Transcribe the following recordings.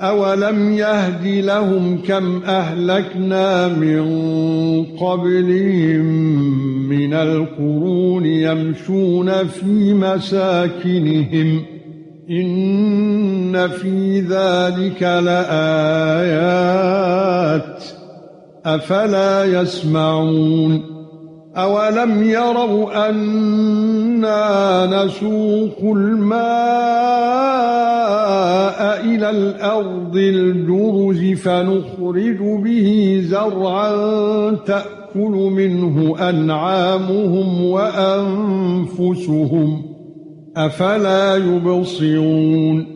اولم يهد لهم كم اهلكنا من قبلهم من القرون يمشون في مساكنهم ان في ذلك لآيات افلا يسمعون اولم يروا أنا نسوق الماء إلى الأرض الجرز فنخرج به زرعا تاكل منه انعامهم وانفسهم افلا يبصرون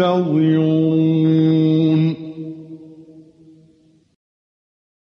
منتظرون